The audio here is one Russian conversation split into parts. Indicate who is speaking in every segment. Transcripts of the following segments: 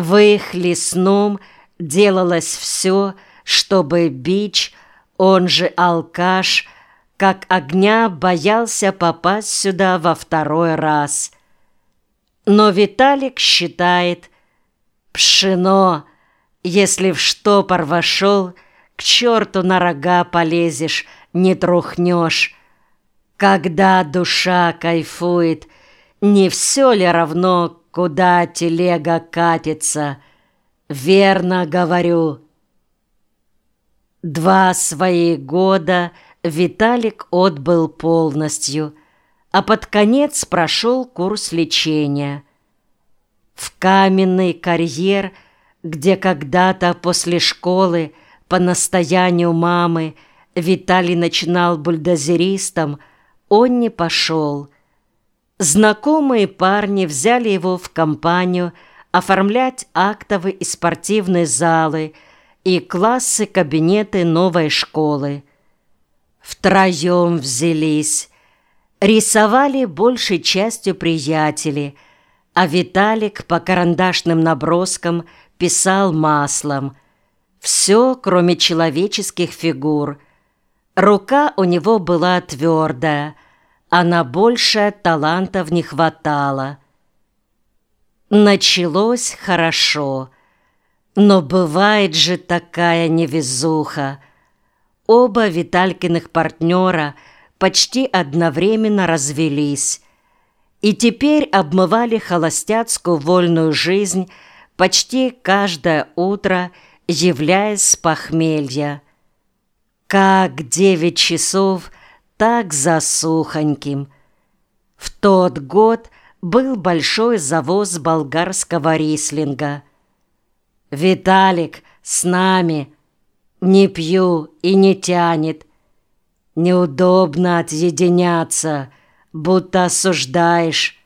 Speaker 1: В их лесном делалось все, чтобы бич, он же алкаш, как огня боялся попасть сюда во второй раз. Но Виталик считает, пшено, если в штопор вошел, к черту на рога полезешь, не трухнешь. Когда душа кайфует, не все ли равно, куда телега катится? Верно говорю. Два свои года Виталик отбыл полностью, а под конец прошел курс лечения. В каменный карьер, где когда-то после школы по настоянию мамы Виталий начинал бульдозеристом, он не пошел. Знакомые парни взяли его в компанию оформлять актовые и спортивные залы – и классы-кабинеты новой школы. Втроем взялись. Рисовали большей частью приятели, а Виталик по карандашным наброскам писал маслом. Все, кроме человеческих фигур. Рука у него была твердая, а на большее талантов не хватало. Началось хорошо — но бывает же такая невезуха. Оба Виталькиных партнера почти одновременно развелись и теперь обмывали холостяцкую вольную жизнь почти каждое утро, являясь с похмелья. Как девять часов, так засухоньким. В тот год был большой завоз болгарского рислинга – «Виталик, с нами! Не пью и не тянет. Неудобно отъединяться, будто осуждаешь.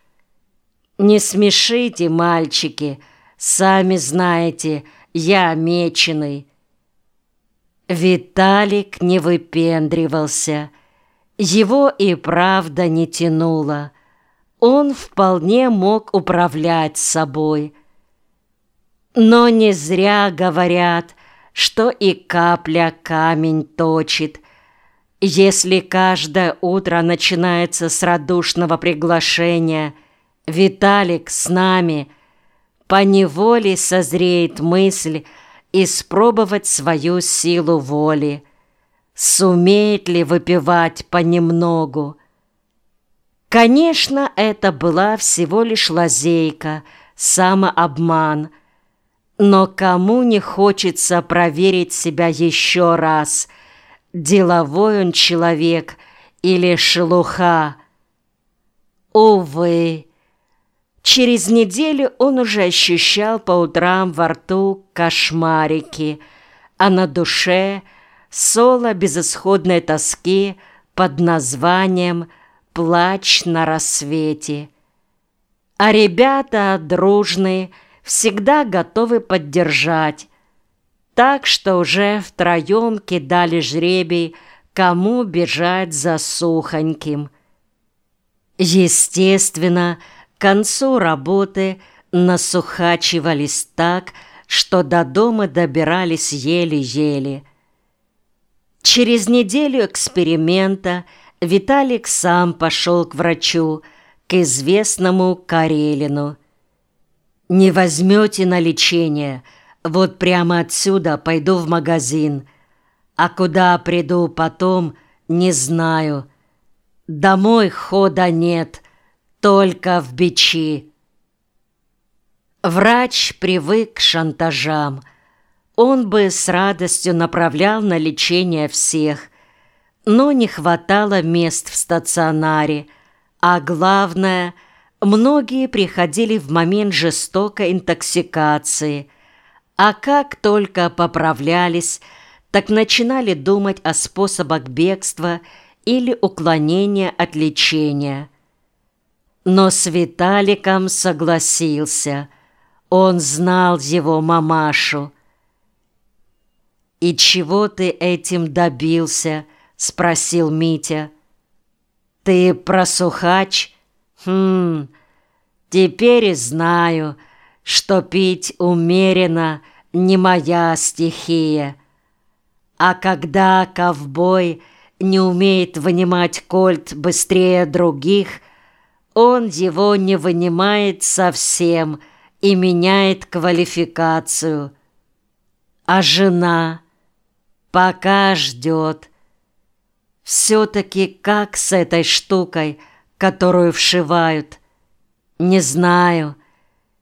Speaker 1: Не смешите, мальчики, сами знаете, я меченый». Виталик не выпендривался. Его и правда не тянуло. Он вполне мог управлять собой – но не зря говорят, что и капля камень точит. Если каждое утро начинается с радушного приглашения «Виталик с нами», поневоле созреет мысль испробовать свою силу воли. Сумеет ли выпивать понемногу? Конечно, это была всего лишь лазейка, самообман – но кому не хочется проверить себя еще раз, деловой он человек или шелуха? Увы, через неделю он уже ощущал по утрам во рту кошмарики, а на душе соло безысходной тоски под названием «Плач на рассвете». А ребята дружные – всегда готовы поддержать. Так что уже втроем кидали жребий, кому бежать за сухоньким. Естественно, к концу работы насухачивались так, что до дома добирались еле-еле. Через неделю эксперимента Виталик сам пошел к врачу, к известному Карелину – не возьмете на лечение, вот прямо отсюда пойду в магазин, а куда приду потом, не знаю. Домой хода нет, только в бичи. Врач привык к шантажам. Он бы с радостью направлял на лечение всех, но не хватало мест в стационаре, а главное — Многие приходили в момент жестокой интоксикации, а как только поправлялись, так начинали думать о способах бегства или уклонения от лечения. Но с Виталиком согласился. Он знал его мамашу. «И чего ты этим добился?» — спросил Митя. «Ты про сухач?» «Хм, теперь и знаю. что пить умеренно не моя стихия. А когда ковбой не умеет вынимать кольт быстрее других, он его не вынимает совсем и меняет квалификацию. А жена пока ждет. Все-таки как с этой штукой, которую вшивают? Не знаю.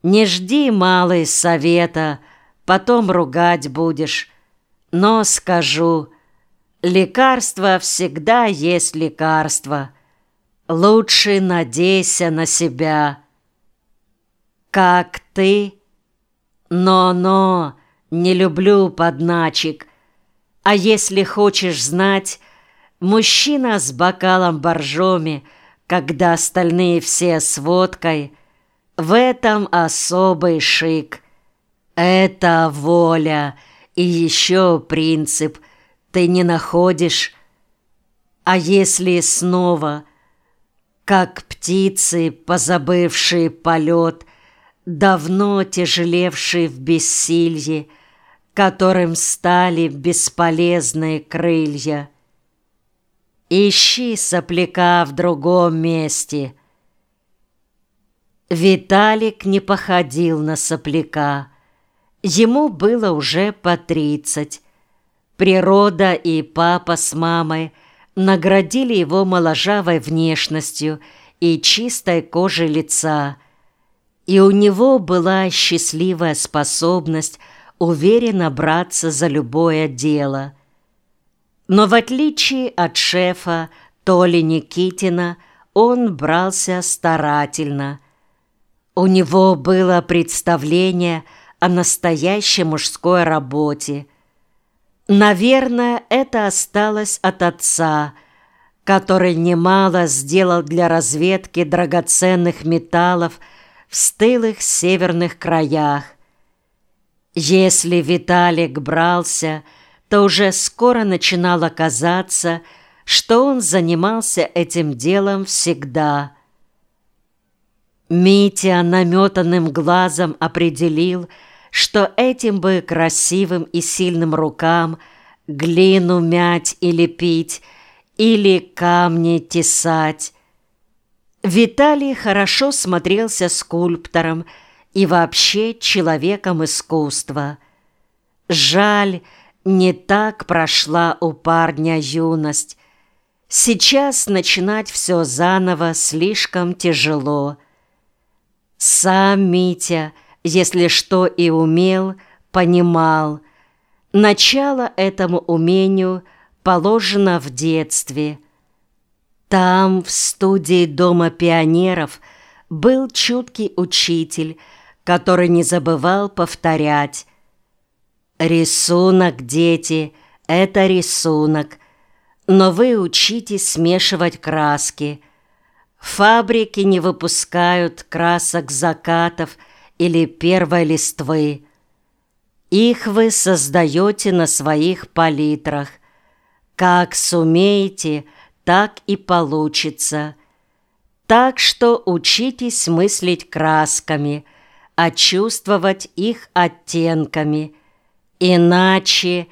Speaker 1: Не жди, малый, совета, потом ругать будешь. Но скажу, лекарство всегда есть лекарство. Лучше надейся на себя. Как ты? Но-но, не люблю подначек. А если хочешь знать, мужчина с бокалом боржоми, когда остальные все с водкой, в этом особый шик. Это воля и еще принцип ты не находишь. А если снова, как птицы, позабывшие полет, давно тяжелевшие в бессилье, которым стали бесполезные крылья. Ищи сопляка в другом месте. Виталик не походил на сопляка. Ему было уже по тридцать. Природа и папа с мамой наградили его моложавой внешностью и чистой кожей лица. И у него была счастливая способность уверенно браться за любое дело. Но в отличие от шефа Толи Никитина, он брался старательно. У него было представление о настоящей мужской работе. Наверное, это осталось от отца, который немало сделал для разведки драгоценных металлов в стылых северных краях. Если Виталик брался, то уже скоро начинало казаться, что он занимался этим делом всегда. Митя наметанным глазом определил, что этим бы красивым и сильным рукам глину мять или пить, или камни тесать. Виталий хорошо смотрелся скульптором, и вообще человеком искусства. Жаль, не так прошла у парня юность. Сейчас начинать все заново слишком тяжело. Сам Митя, если что и умел, понимал. Начало этому умению положено в детстве. Там, в студии Дома пионеров, был чуткий учитель – который не забывал повторять. «Рисунок, дети, это рисунок, но вы учитесь смешивать краски. Фабрики не выпускают красок закатов или первой листвы. Их вы создаете на своих палитрах. Как сумеете, так и получится. Так что учитесь мыслить красками – а чувствовать их оттенками. Иначе,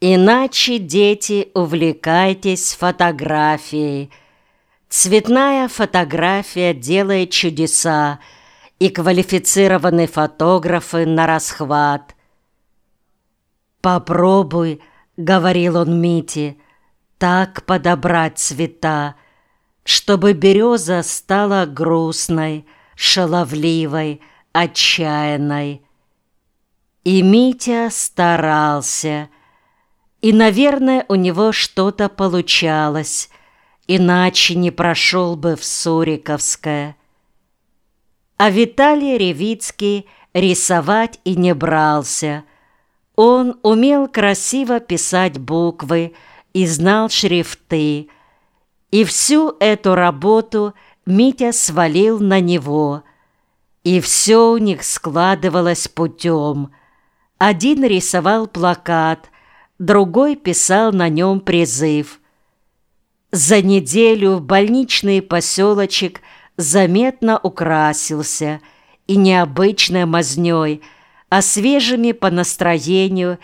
Speaker 1: иначе, дети, увлекайтесь фотографией. Цветная фотография делает чудеса, и квалифицированные фотографы на расхват. «Попробуй», — говорил он Мите, — «так подобрать цвета, чтобы береза стала грустной, шаловливой, отчаянной. И Митя старался, и, наверное, у него что-то получалось, иначе не прошел бы в Суриковское. А Виталий Ревицкий рисовать и не брался. Он умел красиво писать буквы и знал шрифты, и всю эту работу Митя свалил на него – и все у них складывалось путем. Один рисовал плакат, другой писал на нем призыв. За неделю больничный поселочек заметно украсился, и необычной мазнёй, а свежими по настроению